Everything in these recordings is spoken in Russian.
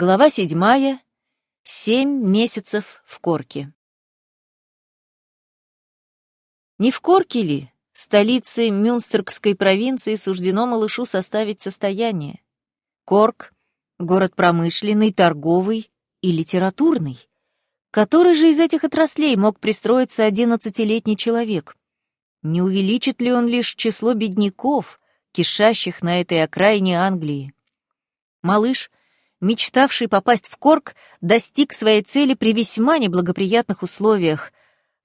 Глава седьмая. Семь месяцев в Корке. Не в Корке ли, столице Мюнстергской провинции, суждено малышу составить состояние? Корк — город промышленный, торговый и литературный. Который же из этих отраслей мог пристроиться одиннадцатилетний человек? Не увеличит ли он лишь число бедняков, кишащих на этой окраине Англии? Малыш — мечтавший попасть в Корк, достиг своей цели при весьма неблагоприятных условиях.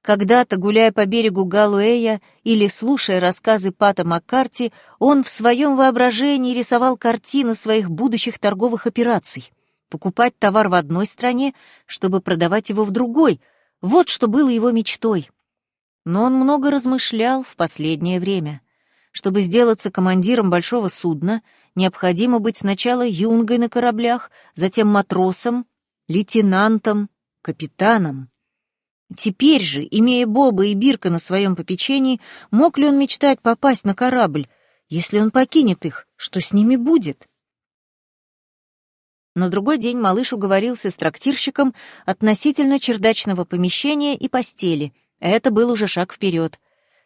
Когда-то, гуляя по берегу Галуэя или слушая рассказы Пата Маккарти, он в своем воображении рисовал картины своих будущих торговых операций. Покупать товар в одной стране, чтобы продавать его в другой — вот что было его мечтой. Но он много размышлял в последнее время. Чтобы сделаться командиром большого судна — необходимо быть сначала юнгой на кораблях, затем матросом, лейтенантом, капитаном. Теперь же, имея Боба и Бирка на своем попечении, мог ли он мечтать попасть на корабль? Если он покинет их, что с ними будет? На другой день малыш уговорился с трактирщиком относительно чердачного помещения и постели. Это был уже шаг вперед.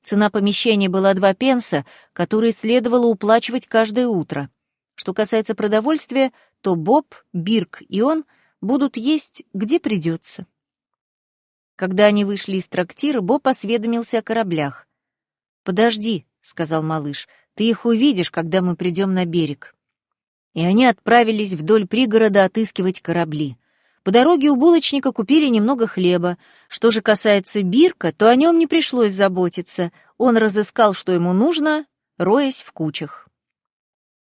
Цена помещения была два пенса, которые следовало уплачивать каждое утро. Что касается продовольствия, то Боб, Бирк и он будут есть где придется. Когда они вышли из трактира, Боб осведомился о кораблях. «Подожди», — сказал малыш, — «ты их увидишь, когда мы придем на берег». И они отправились вдоль пригорода отыскивать корабли. По дороге у булочника купили немного хлеба. Что же касается Бирка, то о нем не пришлось заботиться. Он разыскал, что ему нужно, роясь в кучах.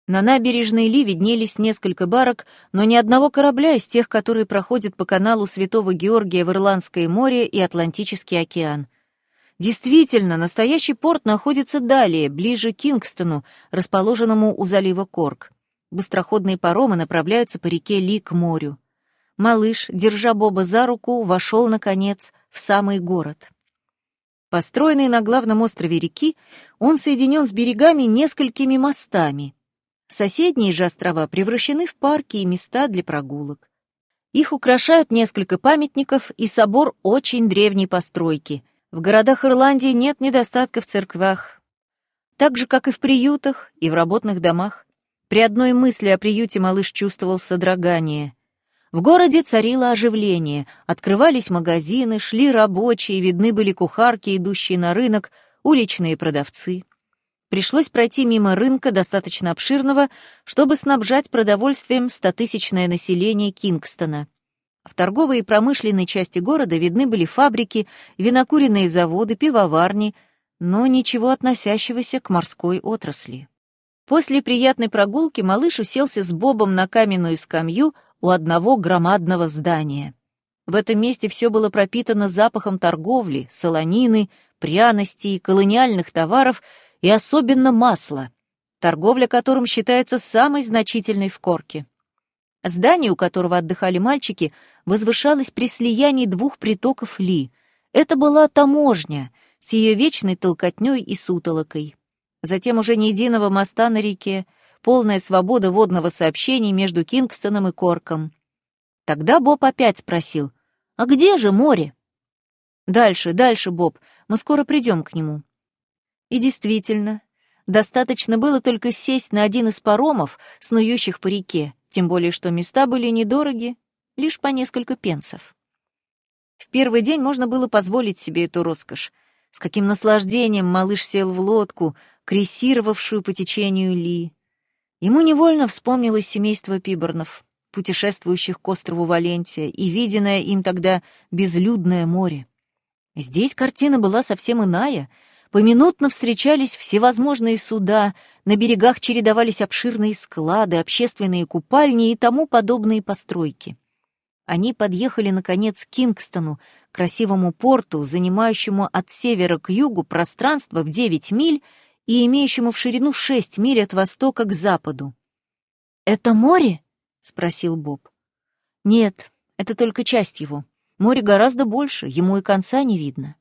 На набережной Ли виднелись несколько барок, но ни одного корабля из тех, которые проходят по каналу Святого Георгия в Ирландское море и Атлантический океан. Действительно, настоящий порт находится далее, ближе к Кингстону, расположенному у залива Корк. Быстроходные паромы направляются по реке Ли к морю. Малыш, держа Боба за руку, вошел, наконец, в самый город. Построенный на главном острове реки, он соединен с берегами несколькими мостами — Соседние же острова превращены в парки и места для прогулок. Их украшают несколько памятников и собор очень древней постройки. В городах Ирландии нет недостатка в церквях. Так же, как и в приютах, и в работных домах. При одной мысли о приюте малыш чувствовал содрогание. В городе царило оживление, открывались магазины, шли рабочие, видны были кухарки, идущие на рынок, уличные продавцы. Пришлось пройти мимо рынка, достаточно обширного, чтобы снабжать продовольствием стотысячное население Кингстона. В торговой и промышленной части города видны были фабрики, винокуренные заводы, пивоварни, но ничего относящегося к морской отрасли. После приятной прогулки малыш уселся с Бобом на каменную скамью у одного громадного здания. В этом месте все было пропитано запахом торговли, солонины, пряностей, колониальных товаров — и особенно масло, торговля которым считается самой значительной в Корке. Здание, у которого отдыхали мальчики, возвышалось при слиянии двух притоков Ли. Это была таможня с ее вечной толкотней и сутолокой. Затем уже ни единого моста на реке, полная свобода водного сообщения между Кингстоном и Корком. Тогда Боб опять спросил, «А где же море?» «Дальше, дальше, Боб, мы скоро придем к нему». И действительно, достаточно было только сесть на один из паромов, снующих по реке, тем более что места были недороги, лишь по несколько пенсов. В первый день можно было позволить себе эту роскошь. С каким наслаждением малыш сел в лодку, крейсировавшую по течению Ли. Ему невольно вспомнилось семейство Пиборнов, путешествующих к острову Валентия, и виденное им тогда безлюдное море. Здесь картина была совсем иная — Поминутно встречались всевозможные суда, на берегах чередовались обширные склады, общественные купальни и тому подобные постройки. Они подъехали, наконец, к Кингстону, красивому порту, занимающему от севера к югу пространство в 9 миль и имеющему в ширину 6 миль от востока к западу. «Это море?» — спросил Боб. «Нет, это только часть его. Море гораздо больше, ему и конца не видно».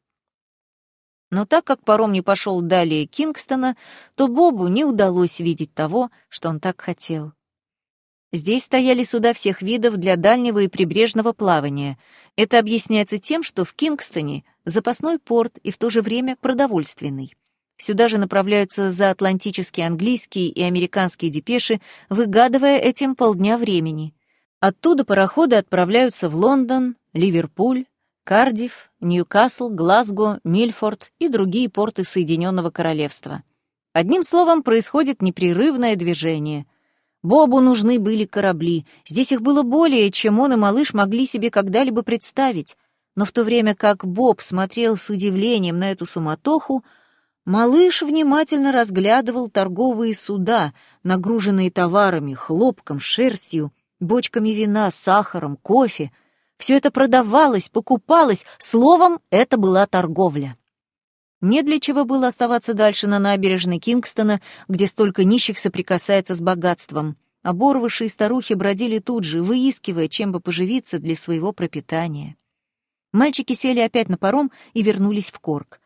Но так как паром не пошел далее Кингстона, то Бобу не удалось видеть того, что он так хотел. Здесь стояли суда всех видов для дальнего и прибрежного плавания. Это объясняется тем, что в Кингстоне запасной порт и в то же время продовольственный. Сюда же направляются заатлантические английские и американские депеши, выгадывая этим полдня времени. Оттуда пароходы отправляются в Лондон, Ливерпуль, Кардифф, Ньюкасл, Глазго, Мильфорд и другие порты Соединенного Королевства. Одним словом, происходит непрерывное движение. Бобу нужны были корабли. Здесь их было более, чем он и малыш могли себе когда-либо представить. Но в то время как Боб смотрел с удивлением на эту суматоху, малыш внимательно разглядывал торговые суда, нагруженные товарами, хлопком, шерстью, бочками вина, сахаром, кофе. Все это продавалось, покупалось, словом, это была торговля. Не для чего было оставаться дальше на набережной Кингстона, где столько нищих соприкасается с богатством. Оборвыши и старухи бродили тут же, выискивая, чем бы поживиться для своего пропитания. Мальчики сели опять на паром и вернулись в Корк.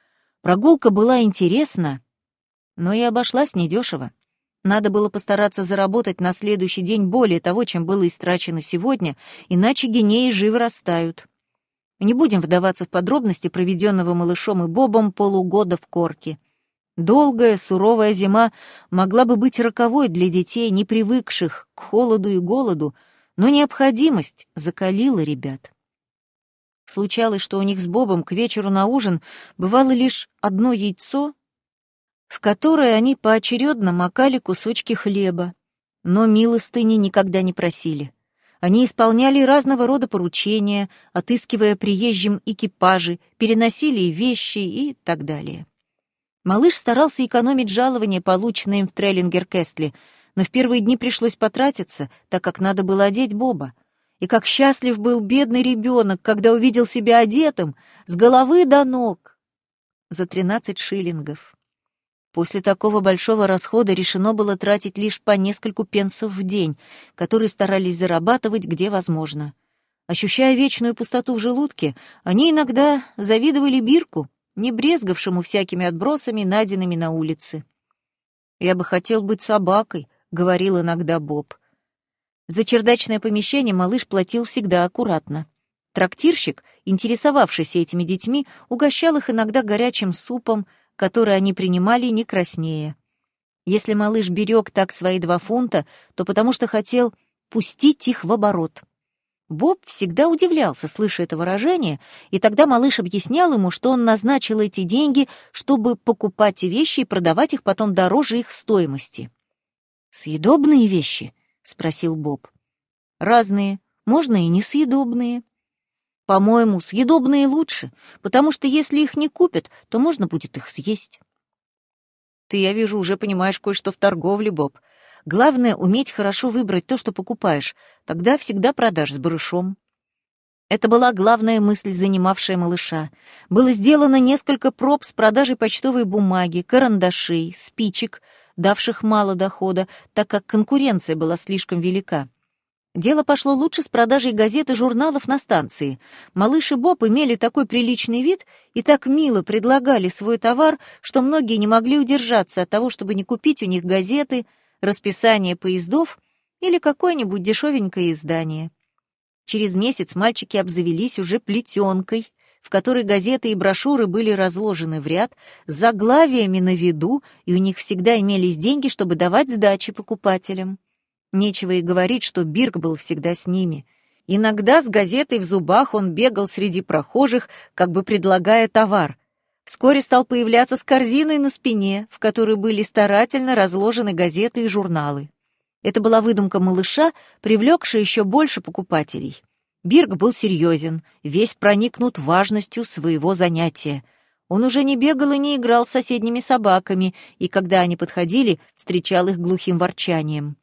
Прогулка была интересна, но и обошлась недешево. Надо было постараться заработать на следующий день более того, чем было истрачено сегодня, иначе гинеи живо растают. Не будем вдаваться в подробности проведенного малышом и Бобом полугода в корке. Долгая, суровая зима могла бы быть роковой для детей, не привыкших к холоду и голоду, но необходимость закалила ребят. Случалось, что у них с Бобом к вечеру на ужин бывало лишь одно яйцо, в которое они поочередно макали кусочки хлеба, но милостыни никогда не просили. Они исполняли разного рода поручения, отыскивая приезжим экипажи, переносили вещи и так далее. Малыш старался экономить жалование, полученное им в Треллингер-Кестле, но в первые дни пришлось потратиться, так как надо было одеть Боба. И как счастлив был бедный ребенок, когда увидел себя одетым, с головы до ног, за тринадцать шиллингов. После такого большого расхода решено было тратить лишь по нескольку пенсов в день, которые старались зарабатывать где возможно. Ощущая вечную пустоту в желудке, они иногда завидовали Бирку, не брезгавшему всякими отбросами, найденными на улице. «Я бы хотел быть собакой», — говорил иногда Боб. За чердачное помещение малыш платил всегда аккуратно. Трактирщик, интересовавшийся этими детьми, угощал их иногда горячим супом, которые они принимали не краснее. Если малыш берег так свои два фунта, то потому что хотел пустить их в оборот. Боб всегда удивлялся, слыша это выражение, и тогда малыш объяснял ему, что он назначил эти деньги, чтобы покупать вещи и продавать их потом дороже их стоимости. «Съедобные вещи?» — спросил Боб. «Разные. Можно и несъедобные. По-моему, съедобные лучше, потому что если их не купят, то можно будет их съесть. Ты, я вижу, уже понимаешь кое-что в торговле, Боб. Главное — уметь хорошо выбрать то, что покупаешь. Тогда всегда продашь с барышом. Это была главная мысль, занимавшая малыша. Было сделано несколько проб с продажей почтовой бумаги, карандашей, спичек, давших мало дохода, так как конкуренция была слишком велика. Дело пошло лучше с продажей газет и журналов на станции. Малыш и Боб имели такой приличный вид и так мило предлагали свой товар, что многие не могли удержаться от того, чтобы не купить у них газеты, расписание поездов или какое-нибудь дешевенькое издание. Через месяц мальчики обзавелись уже плетенкой, в которой газеты и брошюры были разложены в ряд, с заглавиями на виду, и у них всегда имелись деньги, чтобы давать сдачи покупателям. Нечего и говорить, что Бирк был всегда с ними. Иногда с газетой в зубах он бегал среди прохожих, как бы предлагая товар. Вскоре стал появляться с корзиной на спине, в которой были старательно разложены газеты и журналы. Это была выдумка малыша, привлекшая еще больше покупателей. Бирк был серьезен, весь проникнут важностью своего занятия. Он уже не бегал и не играл с соседними собаками, и когда они подходили, встречал их глухим ворчанием.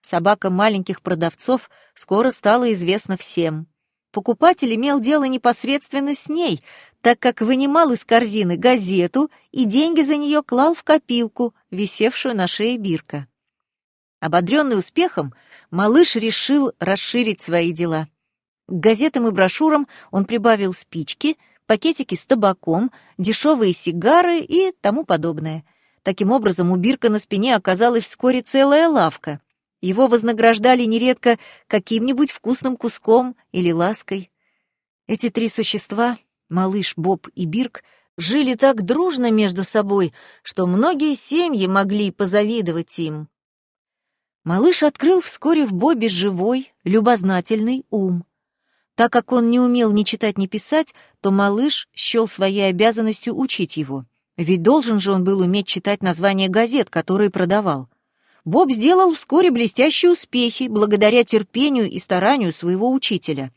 Собака маленьких продавцов скоро стала известна всем. Покупатель имел дело непосредственно с ней, так как вынимал из корзины газету и деньги за нее клал в копилку, висевшую на шее бирка. Ободренный успехом, малыш решил расширить свои дела. К газетам и брошюрам он прибавил спички, пакетики с табаком, дешевые сигары и тому подобное. Таким образом, у Бирка на спине оказалась вскоре целая лавка — Его вознаграждали нередко каким-нибудь вкусным куском или лаской. Эти три существа, малыш, Боб и Бирк, жили так дружно между собой, что многие семьи могли позавидовать им. Малыш открыл вскоре в Бобе живой, любознательный ум. Так как он не умел ни читать, ни писать, то малыш счел своей обязанностью учить его. Ведь должен же он был уметь читать названия газет, которые продавал. Боб сделал вскоре блестящие успехи благодаря терпению и старанию своего учителя.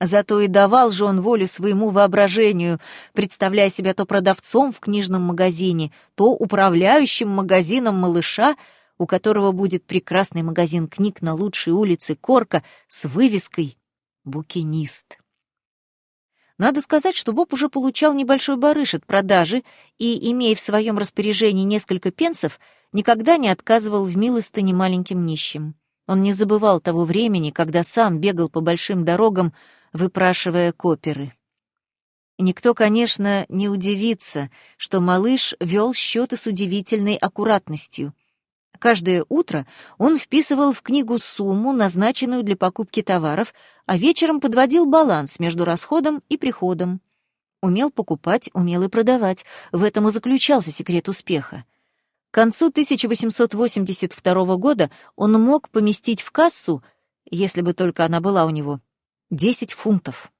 Зато и давал же он волю своему воображению, представляя себя то продавцом в книжном магазине, то управляющим магазином малыша, у которого будет прекрасный магазин книг на лучшей улице Корка с вывеской «Букинист». Надо сказать, что Боб уже получал небольшой барыш от продажи и, имея в своем распоряжении несколько пенсов, никогда не отказывал в милостыне маленьким нищим. Он не забывал того времени, когда сам бегал по большим дорогам, выпрашивая коперы. Никто, конечно, не удивится, что малыш вел счеты с удивительной аккуратностью. Каждое утро он вписывал в книгу сумму, назначенную для покупки товаров, а вечером подводил баланс между расходом и приходом. Умел покупать, умел и продавать. В этом и заключался секрет успеха. К концу 1882 года он мог поместить в кассу, если бы только она была у него, 10 фунтов.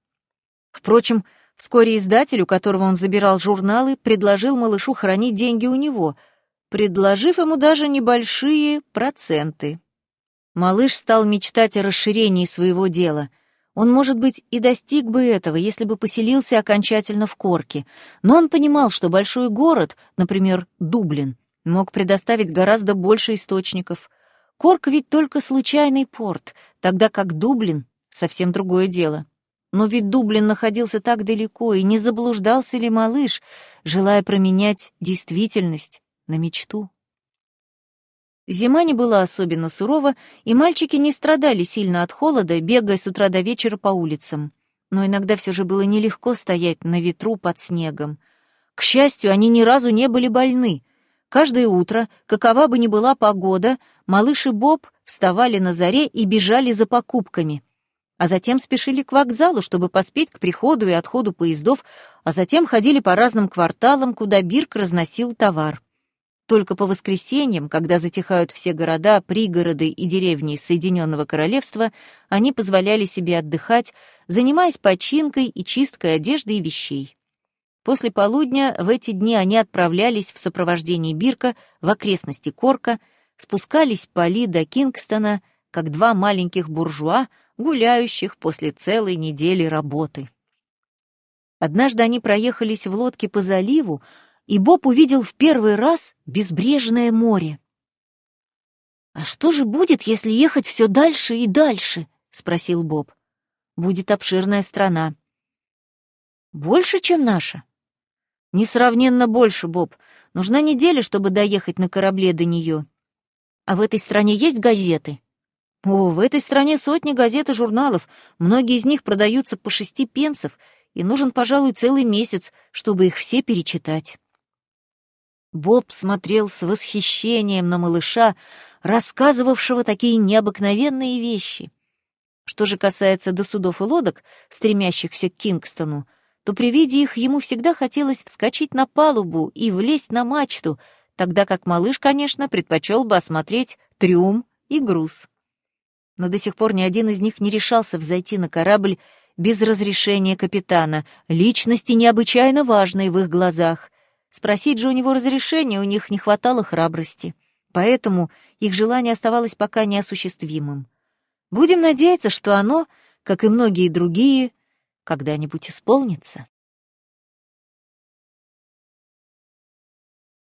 Впрочем, вскоре издатель, у которого он забирал журналы, предложил малышу хранить деньги у него, предложив ему даже небольшие проценты. Малыш стал мечтать о расширении своего дела. Он, может быть, и достиг бы этого, если бы поселился окончательно в Корке, но он понимал, что большой город, например, Дублин, мог предоставить гораздо больше источников. Корк ведь только случайный порт, тогда как Дублин — совсем другое дело. Но ведь Дублин находился так далеко, и не заблуждался ли малыш, желая променять действительность на мечту? Зима не была особенно сурова, и мальчики не страдали сильно от холода, бегая с утра до вечера по улицам. Но иногда все же было нелегко стоять на ветру под снегом. К счастью, они ни разу не были больны — Каждое утро, какова бы ни была погода, малыш и Боб вставали на заре и бежали за покупками, а затем спешили к вокзалу, чтобы поспеть к приходу и отходу поездов, а затем ходили по разным кварталам, куда Бирк разносил товар. Только по воскресеньям, когда затихают все города, пригороды и деревни Соединенного Королевства, они позволяли себе отдыхать, занимаясь починкой и чисткой одежды и вещей. После полудня в эти дни они отправлялись в сопровождении Бирка в окрестности Корка, спускались по Ли до Кингстона, как два маленьких буржуа, гуляющих после целой недели работы. Однажды они проехались в лодке по заливу, и Боб увидел в первый раз безбрежное море. «А что же будет, если ехать все дальше и дальше?» — спросил Боб. «Будет обширная страна». «Больше, чем наша?» Несравненно больше, Боб. Нужна неделя, чтобы доехать на корабле до нее. А в этой стране есть газеты? О, в этой стране сотни газет и журналов. Многие из них продаются по шести пенсов, и нужен, пожалуй, целый месяц, чтобы их все перечитать. Боб смотрел с восхищением на малыша, рассказывавшего такие необыкновенные вещи. Что же касается до судов и лодок, стремящихся к Кингстону, то при виде их ему всегда хотелось вскочить на палубу и влезть на мачту, тогда как малыш, конечно, предпочел бы осмотреть трюм и груз. Но до сих пор ни один из них не решался взойти на корабль без разрешения капитана, личности необычайно важной в их глазах. Спросить же у него разрешения у них не хватало храбрости, поэтому их желание оставалось пока неосуществимым. Будем надеяться, что оно, как и многие другие, когда-нибудь исполнится.